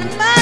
and mine.